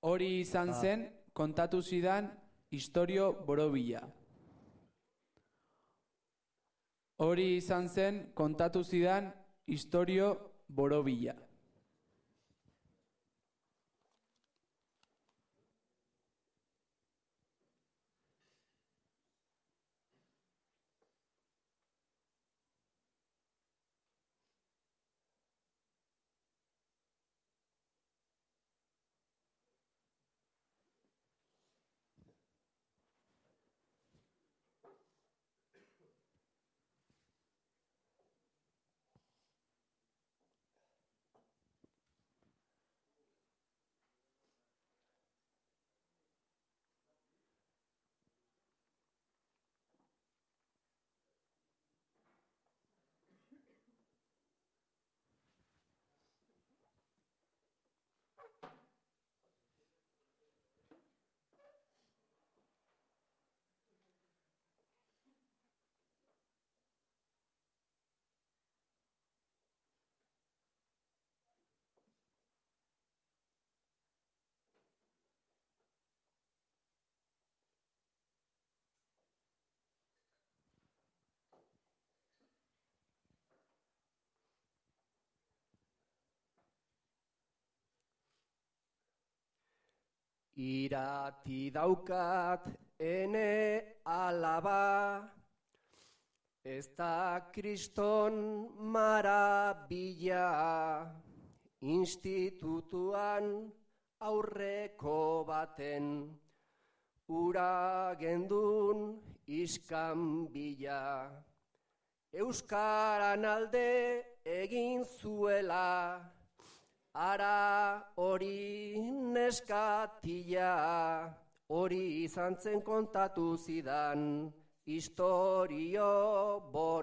Hori izan zen kontatu zidan istorio borobila. Hori izan zen kontatu zidan istorio borobila. Irati daukat ene alaba, ez da kriston marabila, institutuan aurreko baten, ura gendun iskan bila. Euskaran alde egin zuela, Ara hori neskatila, hori izan zen kontatu zidan, historio bo